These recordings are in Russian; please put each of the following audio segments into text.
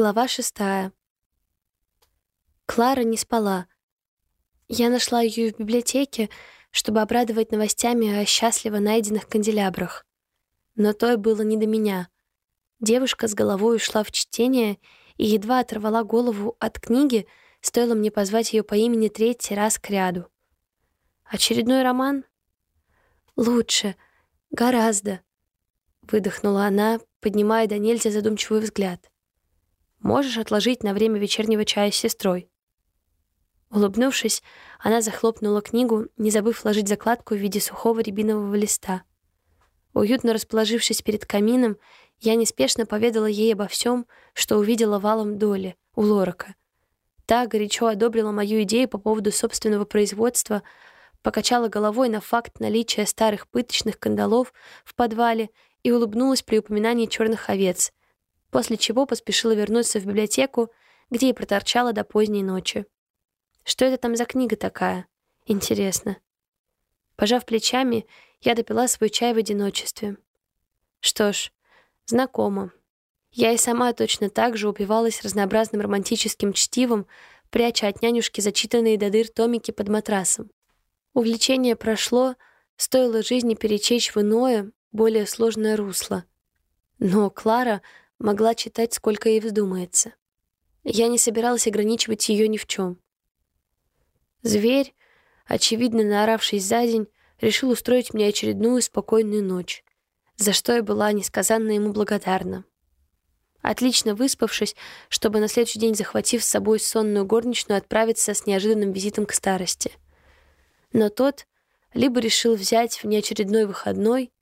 Глава шестая. Клара не спала. Я нашла ее в библиотеке, чтобы обрадовать новостями о счастливо найденных канделябрах. Но той было не до меня. Девушка с головой ушла в чтение и едва оторвала голову от книги, стоило мне позвать ее по имени третий раз к ряду. Очередной роман? Лучше. Гораздо. Выдохнула она, поднимая до нельзя задумчивый взгляд. Можешь отложить на время вечернего чая с сестрой». Улыбнувшись, она захлопнула книгу, не забыв вложить закладку в виде сухого рябинового листа. Уютно расположившись перед камином, я неспешно поведала ей обо всем, что увидела валом доли у Лорака. Та горячо одобрила мою идею по поводу собственного производства, покачала головой на факт наличия старых пыточных кандалов в подвале и улыбнулась при упоминании черных овец, после чего поспешила вернуться в библиотеку, где и проторчала до поздней ночи. Что это там за книга такая? Интересно. Пожав плечами, я допила свой чай в одиночестве. Что ж, знакомо. Я и сама точно так же упивалась разнообразным романтическим чтивом, пряча от нянюшки зачитанные до дыр томики под матрасом. Увлечение прошло, стоило жизни перечечь в иное, более сложное русло. Но Клара могла читать, сколько ей вздумается. Я не собиралась ограничивать ее ни в чем. Зверь, очевидно наоравшись за день, решил устроить мне очередную спокойную ночь, за что я была несказанно ему благодарна. Отлично выспавшись, чтобы на следующий день, захватив с собой сонную горничную, отправиться с неожиданным визитом к старости. Но тот либо решил взять внеочередной выходной,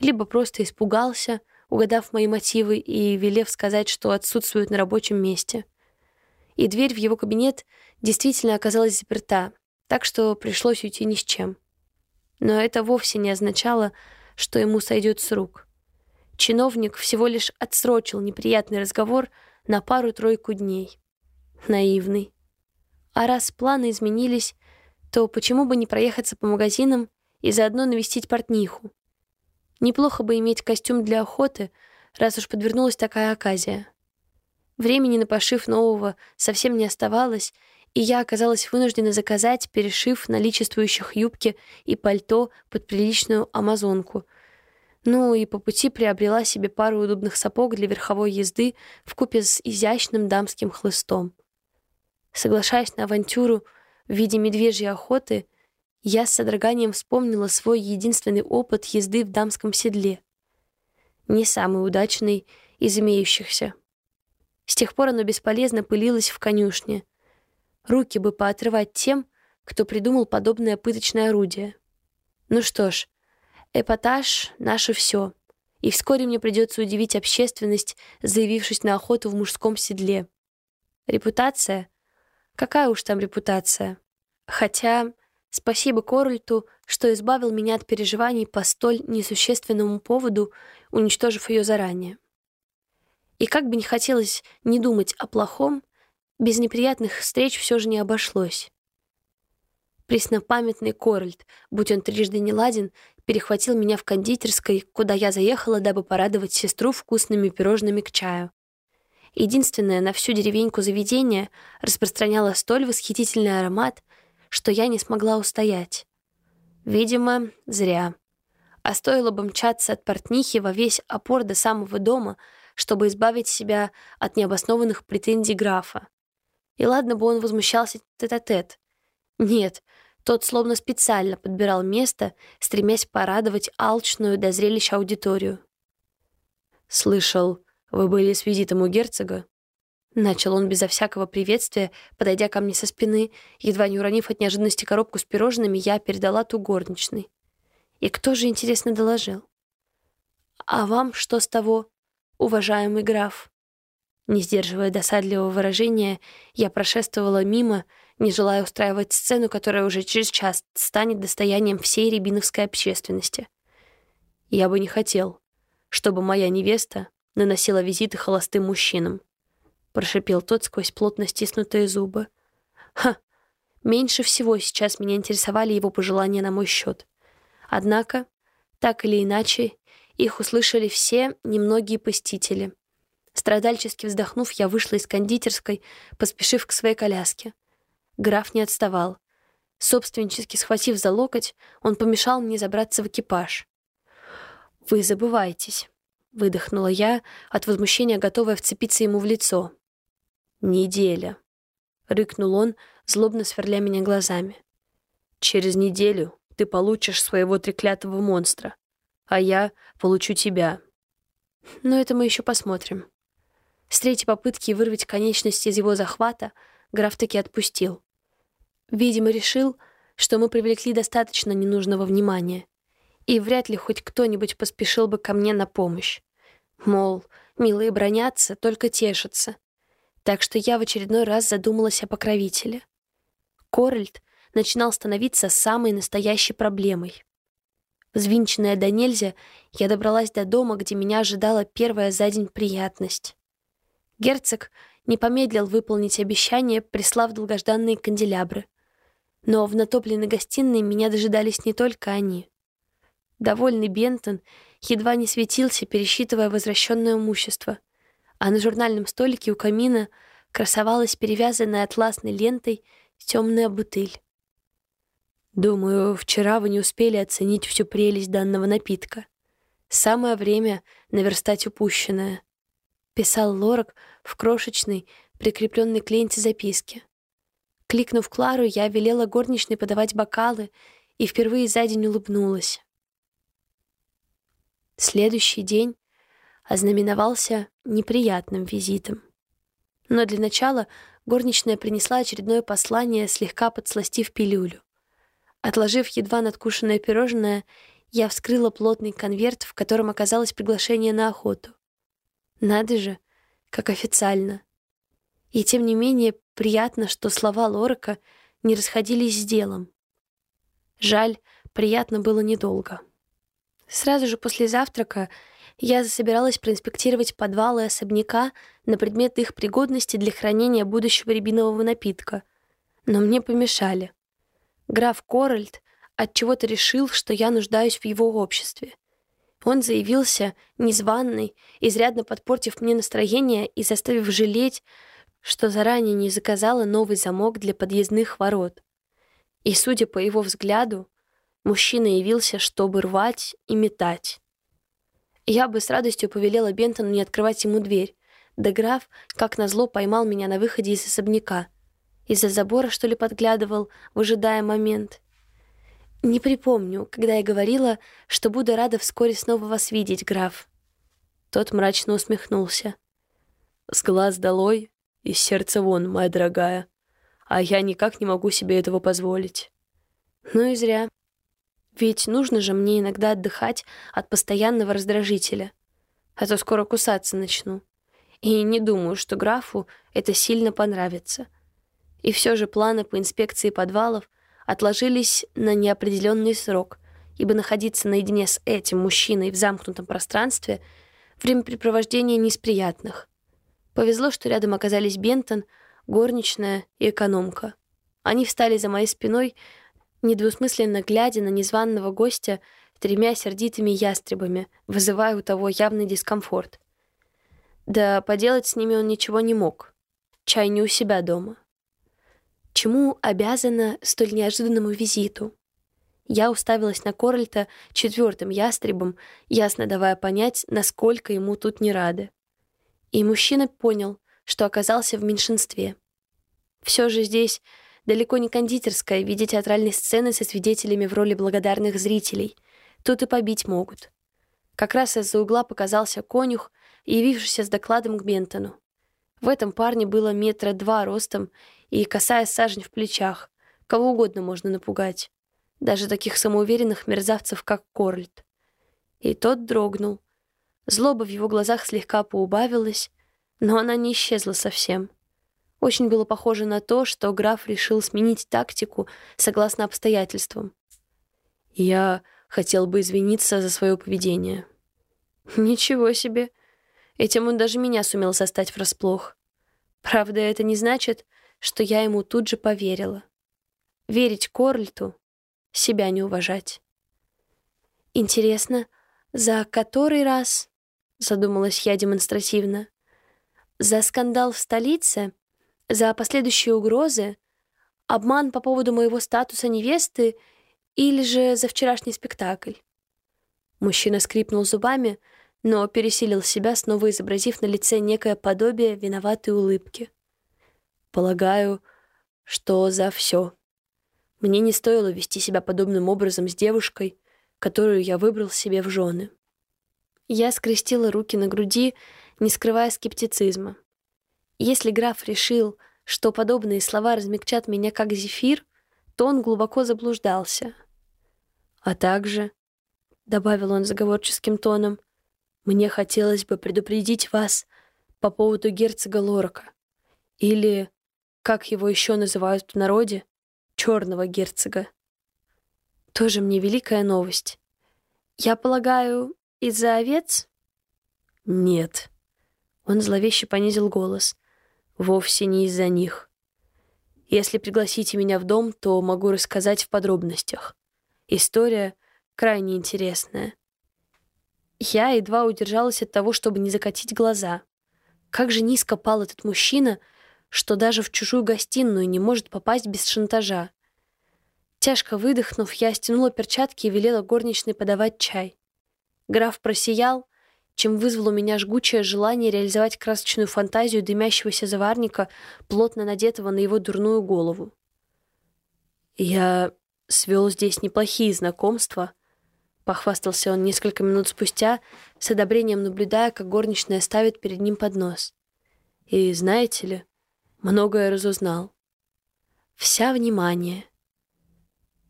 либо просто испугался — угадав мои мотивы и велев сказать, что отсутствует на рабочем месте. И дверь в его кабинет действительно оказалась заперта, так что пришлось уйти ни с чем. Но это вовсе не означало, что ему сойдет с рук. Чиновник всего лишь отсрочил неприятный разговор на пару-тройку дней. Наивный. А раз планы изменились, то почему бы не проехаться по магазинам и заодно навестить портниху? Неплохо бы иметь костюм для охоты, раз уж подвернулась такая оказия. Времени на пошив нового совсем не оставалось, и я оказалась вынуждена заказать, перешив наличествующих юбки и пальто под приличную амазонку. Ну и по пути приобрела себе пару удобных сапог для верховой езды в купе с изящным дамским хлыстом. Соглашаясь на авантюру в виде медвежьей охоты — я с содроганием вспомнила свой единственный опыт езды в дамском седле. Не самый удачный из имеющихся. С тех пор оно бесполезно пылилось в конюшне. Руки бы поотрывать тем, кто придумал подобное пыточное орудие. Ну что ж, эпатаж — наше все. И вскоре мне придется удивить общественность, заявившись на охоту в мужском седле. Репутация? Какая уж там репутация? Хотя Спасибо Корольту, что избавил меня от переживаний по столь несущественному поводу, уничтожив ее заранее. И как бы не хотелось не думать о плохом, без неприятных встреч все же не обошлось. Преснопамятный Корольт, будь он трижды не ладен, перехватил меня в кондитерской, куда я заехала, дабы порадовать сестру вкусными пирожными к чаю. Единственное на всю деревеньку заведение распространяло столь восхитительный аромат, что я не смогла устоять. Видимо, зря. А стоило бы мчаться от портнихи во весь опор до самого дома, чтобы избавить себя от необоснованных претензий графа. И ладно бы он возмущался тет-а-тет. -тет. Нет, тот словно специально подбирал место, стремясь порадовать алчную до зрелища аудиторию. «Слышал, вы были с визитом у герцога?» Начал он безо всякого приветствия, подойдя ко мне со спины, едва не уронив от неожиданности коробку с пирожными, я передала ту горничной. И кто же, интересно, доложил? «А вам что с того, уважаемый граф?» Не сдерживая досадливого выражения, я прошествовала мимо, не желая устраивать сцену, которая уже через час станет достоянием всей рябиновской общественности. Я бы не хотел, чтобы моя невеста наносила визиты холостым мужчинам прошипел тот сквозь плотно стиснутые зубы. Ха! Меньше всего сейчас меня интересовали его пожелания на мой счет. Однако, так или иначе, их услышали все немногие посетители. Страдальчески вздохнув, я вышла из кондитерской, поспешив к своей коляске. Граф не отставал. Собственнически схватив за локоть, он помешал мне забраться в экипаж. «Вы забываетесь», — выдохнула я, от возмущения готовая вцепиться ему в лицо. «Неделя», — рыкнул он, злобно сверля меня глазами. «Через неделю ты получишь своего треклятого монстра, а я получу тебя». Но это мы еще посмотрим. С третьей попытки вырвать конечность из его захвата граф таки отпустил. Видимо, решил, что мы привлекли достаточно ненужного внимания, и вряд ли хоть кто-нибудь поспешил бы ко мне на помощь. Мол, милые бронятся, только тешатся. Так что я в очередной раз задумалась о покровителе. Корольд начинал становиться самой настоящей проблемой. Взвинченная до нельзя, я добралась до дома, где меня ожидала первая за день приятность. Герцог не помедлил выполнить обещание, прислав долгожданные канделябры. Но в натопленной гостиной меня дожидались не только они. Довольный Бентон едва не светился, пересчитывая возвращенное имущество, а на журнальном столике у камина красовалась перевязанная атласной лентой темная бутыль. Думаю, вчера вы не успели оценить всю прелесть данного напитка. Самое время наверстать упущенное писал Лорак в крошечной, прикрепленной к ленте записке. Кликнув Клару, я велела горничной подавать бокалы и впервые за день улыбнулась. Следующий день ознаменовался неприятным визитом. Но для начала горничная принесла очередное послание, слегка подсластив пилюлю. Отложив едва надкушенное пирожное, я вскрыла плотный конверт, в котором оказалось приглашение на охоту. Надо же, как официально. И тем не менее приятно, что слова Лорака не расходились с делом. Жаль, приятно было недолго. Сразу же после завтрака я засобиралась проинспектировать подвалы особняка на предмет их пригодности для хранения будущего рябинового напитка. Но мне помешали. Граф Корольд отчего-то решил, что я нуждаюсь в его обществе — он заявился незваный, изрядно подпортив мне настроение и заставив жалеть, что заранее не заказала новый замок для подъездных ворот. И, судя по его взгляду, мужчина явился, чтобы рвать и метать. Я бы с радостью повелела Бентону не открывать ему дверь, да граф, как назло, поймал меня на выходе из особняка. Из-за забора, что ли, подглядывал, выжидая момент — «Не припомню, когда я говорила, что буду рада вскоре снова вас видеть, граф». Тот мрачно усмехнулся. «С глаз долой и сердца вон, моя дорогая. А я никак не могу себе этого позволить». «Ну и зря. Ведь нужно же мне иногда отдыхать от постоянного раздражителя. А то скоро кусаться начну. И не думаю, что графу это сильно понравится. И все же планы по инспекции подвалов — отложились на неопределенный срок, ибо находиться наедине с этим мужчиной в замкнутом пространстве времяпрепровождение не из приятных. Повезло, что рядом оказались Бентон, горничная и экономка. Они встали за моей спиной, недвусмысленно глядя на незваного гостя тремя сердитыми ястребами, вызывая у того явный дискомфорт. Да поделать с ними он ничего не мог. Чай не у себя дома. Чему обязана столь неожиданному визиту? Я уставилась на Корольта четвертым ястребом, ясно давая понять, насколько ему тут не рады. И мужчина понял, что оказался в меньшинстве. Все же здесь далеко не кондитерская в виде театральной сцены со свидетелями в роли благодарных зрителей. Тут и побить могут. Как раз из-за угла показался конюх, явившийся с докладом к Бентону. В этом парне было метра два ростом и косая сажень в плечах. Кого угодно можно напугать. Даже таких самоуверенных мерзавцев, как Корльт. И тот дрогнул. Злоба в его глазах слегка поубавилась, но она не исчезла совсем. Очень было похоже на то, что граф решил сменить тактику согласно обстоятельствам. «Я хотел бы извиниться за свое поведение». «Ничего себе! Этим он даже меня сумел застать врасплох. Правда, это не значит, что я ему тут же поверила. Верить Корльту — себя не уважать. «Интересно, за который раз?» — задумалась я демонстративно. За скандал в столице, за последующие угрозы, обман по поводу моего статуса невесты или же за вчерашний спектакль. Мужчина скрипнул зубами, но пересилил себя, снова изобразив на лице некое подобие виноватой улыбки. Полагаю, что за все. Мне не стоило вести себя подобным образом с девушкой, которую я выбрал себе в жены. Я скрестила руки на груди, не скрывая скептицизма. Если граф решил, что подобные слова размягчат меня как зефир, то он глубоко заблуждался. А также, — добавил он заговорческим тоном, — мне хотелось бы предупредить вас по поводу герцога Лорака. Или, как его еще называют в народе, черного герцога. Тоже мне великая новость. Я полагаю, из-за овец? Нет. Он зловеще понизил голос. Вовсе не из-за них. Если пригласите меня в дом, то могу рассказать в подробностях. История крайне интересная. Я едва удержалась от того, чтобы не закатить глаза. Как же низко пал этот мужчина, что даже в чужую гостиную не может попасть без шантажа. Тяжко выдохнув, я стянула перчатки и велела горничной подавать чай. Граф просиял, чем вызвало у меня жгучее желание реализовать красочную фантазию дымящегося заварника, плотно надетого на его дурную голову. «Я свел здесь неплохие знакомства», — похвастался он несколько минут спустя, с одобрением наблюдая, как горничная ставит перед ним поднос. «И знаете ли, многое разузнал. Вся внимание».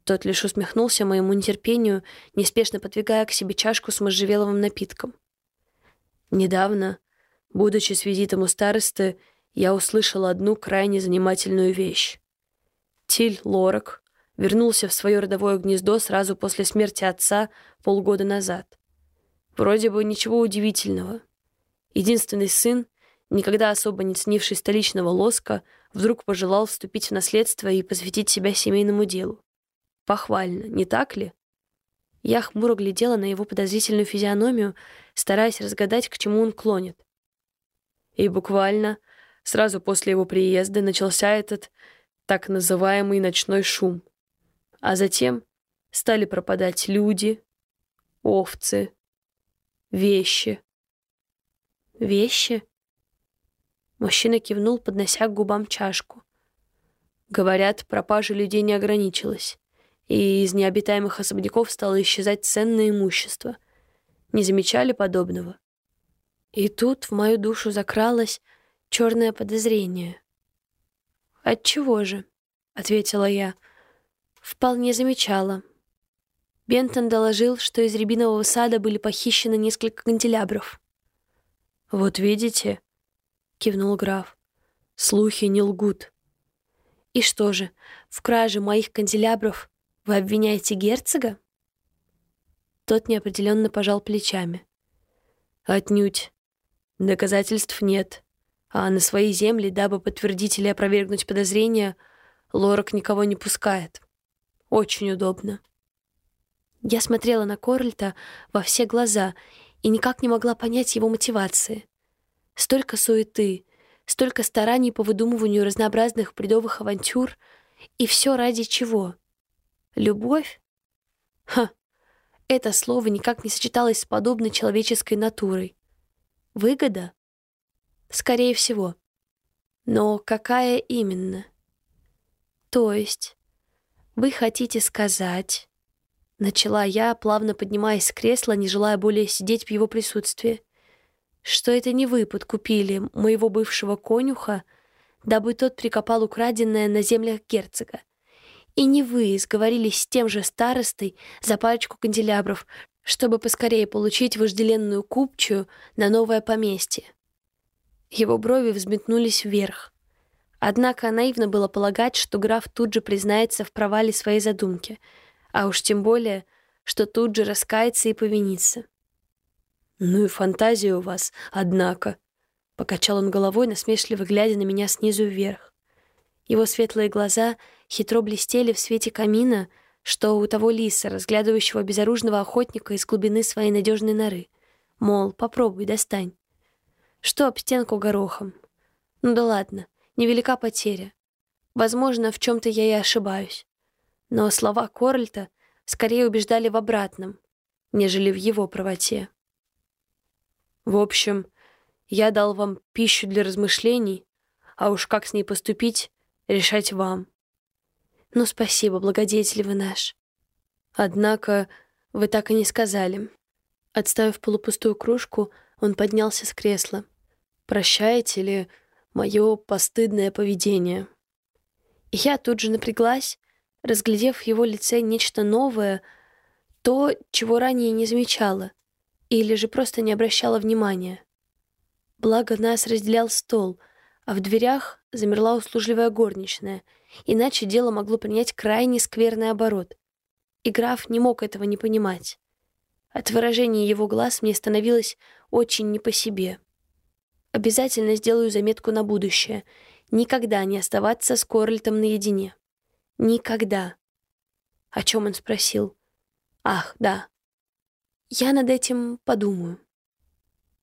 Тот лишь усмехнулся моему нетерпению, неспешно подвигая к себе чашку с можжевеловым напитком. Недавно, будучи с визитом у старосты, я услышала одну крайне занимательную вещь. Тиль Лорак вернулся в свое родовое гнездо сразу после смерти отца полгода назад. Вроде бы ничего удивительного. Единственный сын, никогда особо не ценивший столичного лоска, вдруг пожелал вступить в наследство и посвятить себя семейному делу. Похвально, не так ли? Я хмуро глядела на его подозрительную физиономию, стараясь разгадать, к чему он клонит. И буквально сразу после его приезда начался этот так называемый ночной шум. А затем стали пропадать люди, овцы, вещи. Вещи? Мужчина кивнул, поднося к губам чашку. Говорят, пропажа людей не ограничилась и из необитаемых особняков стало исчезать ценное имущество. Не замечали подобного? И тут в мою душу закралось черное подозрение. «Отчего же?» — ответила я. «Вполне замечала. Бентон доложил, что из рябинового сада были похищены несколько канделябров». «Вот видите?» — кивнул граф. «Слухи не лгут». «И что же, в краже моих канделябров вы обвиняете герцога? Тот неопределенно пожал плечами. Отнюдь. Доказательств нет. А на свои земли, дабы подтвердить или опровергнуть подозрения, Лорак никого не пускает. Очень удобно. Я смотрела на Корльта во все глаза и никак не могла понять его мотивации. Столько суеты, столько стараний по выдумыванию разнообразных бредовых авантюр, и все ради чего — Любовь? Ха! Это слово никак не сочеталось с подобной человеческой натурой. Выгода? Скорее всего. Но какая именно? То есть, вы хотите сказать... Начала я, плавно поднимаясь с кресла, не желая более сидеть в его присутствии. Что это не вы подкупили моего бывшего конюха, дабы тот прикопал украденное на землях герцога, и не вы сговорились с тем же старостой за парочку канделябров, чтобы поскорее получить вожделенную купчую на новое поместье. Его брови взметнулись вверх. Однако наивно было полагать, что граф тут же признается в провале своей задумки, а уж тем более, что тут же раскается и повинится. «Ну и фантазия у вас, однако», — покачал он головой, насмешливо глядя на меня снизу вверх. Его светлые глаза хитро блестели в свете камина, что у того лиса, разглядывающего безоружного охотника из глубины своей надежной норы. Мол, попробуй, достань. что об стенку горохом. Ну да ладно, невелика потеря. Возможно, в чем-то я и ошибаюсь. Но слова Корольта скорее убеждали в обратном, нежели в его правоте. В общем, я дал вам пищу для размышлений, а уж как с ней поступить, решать вам. Ну, спасибо, благодетель вы наш. Однако вы так и не сказали. Отставив полупустую кружку, он поднялся с кресла. Прощаете ли мое постыдное поведение? Я тут же напряглась, разглядев в его лице нечто новое, то, чего ранее не замечала, или же просто не обращала внимания. Благо нас разделял стол, а в дверях замерла услужливая горничная, иначе дело могло принять крайне скверный оборот. И граф не мог этого не понимать. От выражения его глаз мне становилось очень не по себе. Обязательно сделаю заметку на будущее. Никогда не оставаться с Корольтом наедине. Никогда. О чем он спросил? Ах, да. Я над этим подумаю.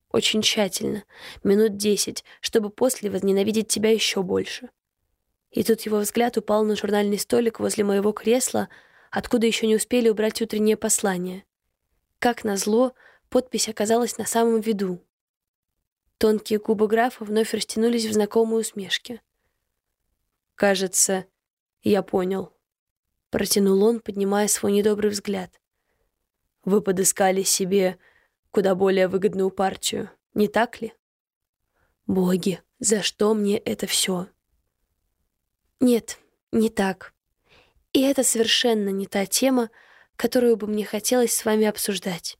Очень тщательно, минут десять, чтобы после возненавидеть тебя еще больше. И тут его взгляд упал на журнальный столик возле моего кресла, откуда еще не успели убрать утреннее послание. Как назло, подпись оказалась на самом виду. Тонкие губы графа вновь растянулись в знакомой усмешке. «Кажется, я понял», — протянул он, поднимая свой недобрый взгляд. «Вы подыскали себе куда более выгодную партию, не так ли? Боги, за что мне это все? Нет, не так. И это совершенно не та тема, которую бы мне хотелось с вами обсуждать.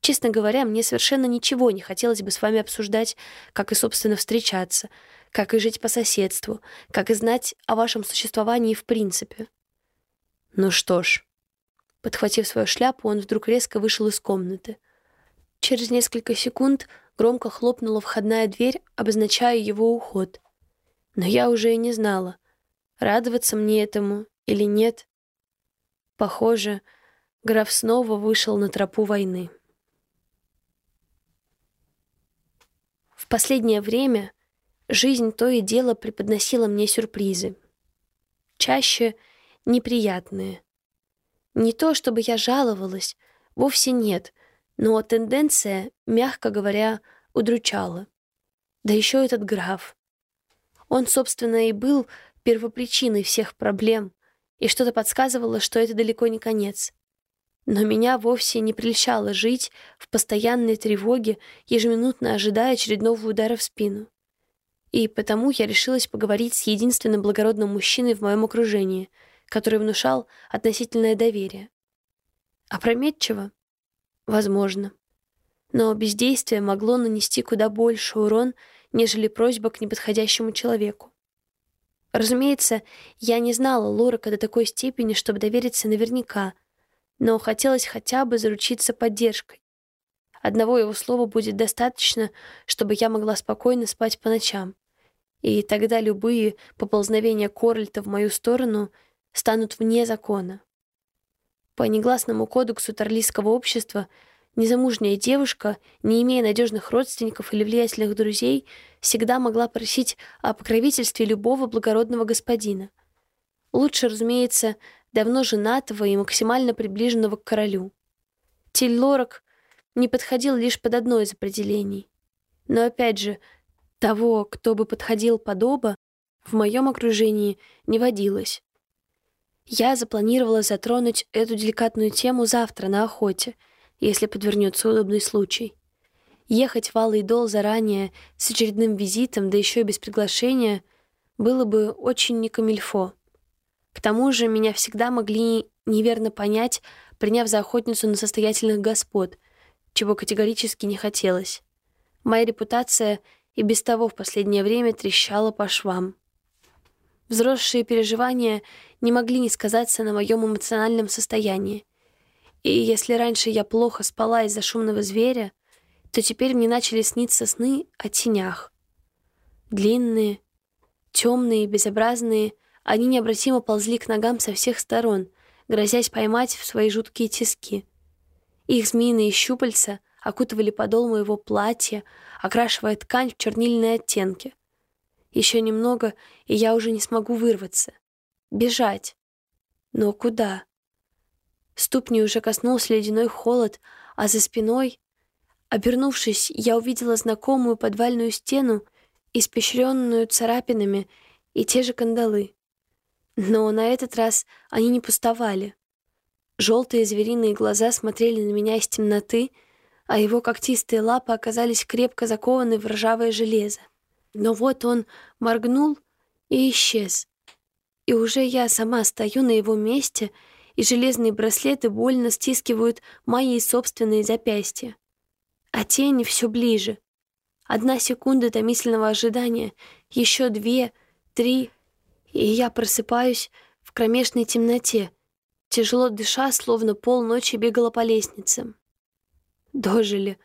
Честно говоря, мне совершенно ничего не хотелось бы с вами обсуждать, как и, собственно, встречаться, как и жить по соседству, как и знать о вашем существовании в принципе. Ну что ж. Подхватив свою шляпу, он вдруг резко вышел из комнаты. Через несколько секунд громко хлопнула входная дверь, обозначая его уход. Но я уже и не знала, радоваться мне этому или нет. Похоже, граф снова вышел на тропу войны. В последнее время жизнь то и дело преподносила мне сюрпризы. Чаще неприятные. Не то, чтобы я жаловалась, вовсе нет — но тенденция, мягко говоря, удручала. Да еще этот граф. Он, собственно, и был первопричиной всех проблем, и что-то подсказывало, что это далеко не конец. Но меня вовсе не прельщало жить в постоянной тревоге, ежеминутно ожидая очередного удара в спину. И потому я решилась поговорить с единственным благородным мужчиной в моем окружении, который внушал относительное доверие. Опрометчиво? Возможно. Но бездействие могло нанести куда больше урон, нежели просьба к неподходящему человеку. Разумеется, я не знала Лорака до такой степени, чтобы довериться наверняка, но хотелось хотя бы заручиться поддержкой. Одного его слова будет достаточно, чтобы я могла спокойно спать по ночам. И тогда любые поползновения Корольта в мою сторону станут вне закона. По негласному кодексу Торлийского общества незамужняя девушка, не имея надежных родственников или влиятельных друзей, всегда могла просить о покровительстве любого благородного господина. Лучше, разумеется, давно женатого и максимально приближенного к королю. Тильлорак не подходил лишь под одно из определений. Но опять же, того, кто бы подходил под оба, в моем окружении не водилось. Я запланировала затронуть эту деликатную тему завтра на охоте, если подвернется удобный случай. Ехать в Алый Дол заранее с очередным визитом, да еще и без приглашения, было бы очень не камильфо. К тому же меня всегда могли неверно понять, приняв за охотницу на состоятельных господ, чего категорически не хотелось. Моя репутация и без того в последнее время трещала по швам. Взросшие переживания не могли не сказаться на моем эмоциональном состоянии. И если раньше я плохо спала из-за шумного зверя, то теперь мне начали сниться сны о тенях. Длинные, темные, безобразные, они необратимо ползли к ногам со всех сторон, грозясь поймать в свои жуткие тиски. Их змеиные щупальца окутывали подол моего платья, окрашивая ткань в чернильные оттенки. Еще немного, и я уже не смогу вырваться. Бежать. Но куда? Ступни уже коснулся ледяной холод, а за спиной... Обернувшись, я увидела знакомую подвальную стену, испещренную царапинами, и те же кандалы. Но на этот раз они не пустовали. Желтые звериные глаза смотрели на меня из темноты, а его когтистые лапы оказались крепко закованы в ржавое железо. Но вот он моргнул и исчез. И уже я сама стою на его месте, и железные браслеты больно стискивают мои собственные запястья. А тени все ближе. Одна секунда томительного ожидания, еще две, три, и я просыпаюсь в кромешной темноте, тяжело дыша, словно полночи бегала по лестницам. Дожили.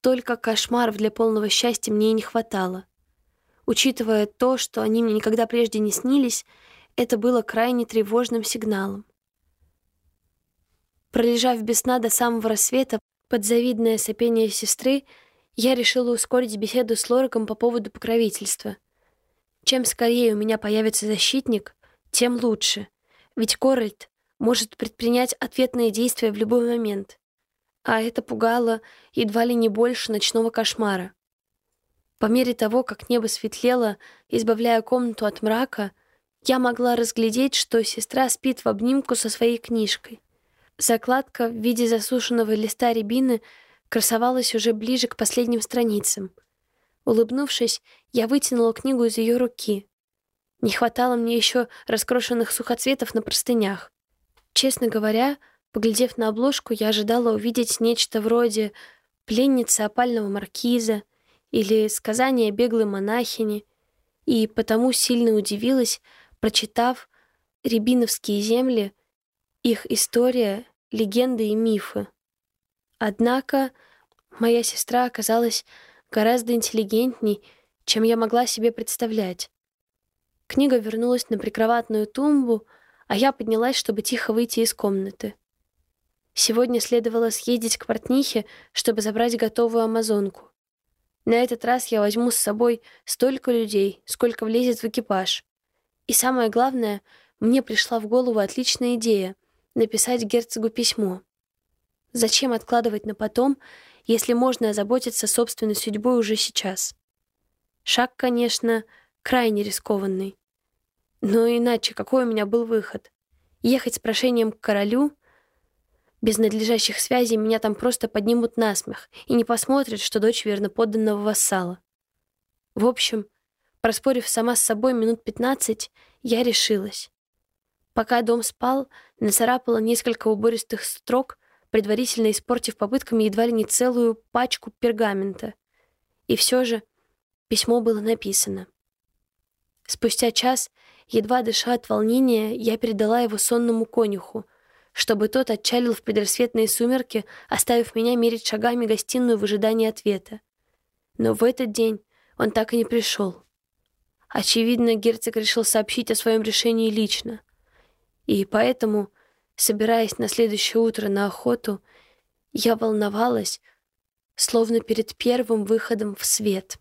Только кошмаров для полного счастья мне и не хватало. Учитывая то, что они мне никогда прежде не снились, это было крайне тревожным сигналом. Пролежав без сна до самого рассвета под завидное сопение сестры, я решила ускорить беседу с Лораком по поводу покровительства. Чем скорее у меня появится защитник, тем лучше, ведь Корольд может предпринять ответные действия в любой момент. А это пугало едва ли не больше ночного кошмара. По мере того, как небо светлело, избавляя комнату от мрака, я могла разглядеть, что сестра спит в обнимку со своей книжкой. Закладка в виде засушенного листа рябины красовалась уже ближе к последним страницам. Улыбнувшись, я вытянула книгу из ее руки. Не хватало мне еще раскрошенных сухоцветов на простынях. Честно говоря, поглядев на обложку, я ожидала увидеть нечто вроде «Пленницы опального маркиза», или сказания беглой монахини, и потому сильно удивилась, прочитав «Рябиновские земли», их история, легенды и мифы. Однако моя сестра оказалась гораздо интеллигентней, чем я могла себе представлять. Книга вернулась на прикроватную тумбу, а я поднялась, чтобы тихо выйти из комнаты. Сегодня следовало съездить к портнихе, чтобы забрать готовую амазонку. На этот раз я возьму с собой столько людей, сколько влезет в экипаж. И самое главное, мне пришла в голову отличная идея — написать герцогу письмо. Зачем откладывать на потом, если можно озаботиться собственной судьбой уже сейчас? Шаг, конечно, крайне рискованный. Но иначе какой у меня был выход? Ехать с прошением к королю — без надлежащих связей меня там просто поднимут на смех и не посмотрят, что дочь верноподданного вассала. В общем, проспорив сама с собой минут пятнадцать, я решилась. Пока дом спал, нацарапала несколько убористых строк, предварительно испортив попытками едва ли не целую пачку пергамента. И все же письмо было написано. Спустя час, едва дыша от волнения, я передала его сонному конюху — чтобы тот отчалил в предрассветные сумерки, оставив меня мерить шагами гостиную в ожидании ответа. Но в этот день он так и не пришел. Очевидно, герцог решил сообщить о своем решении лично. И поэтому, собираясь на следующее утро на охоту, я волновалась, словно перед первым выходом в свет.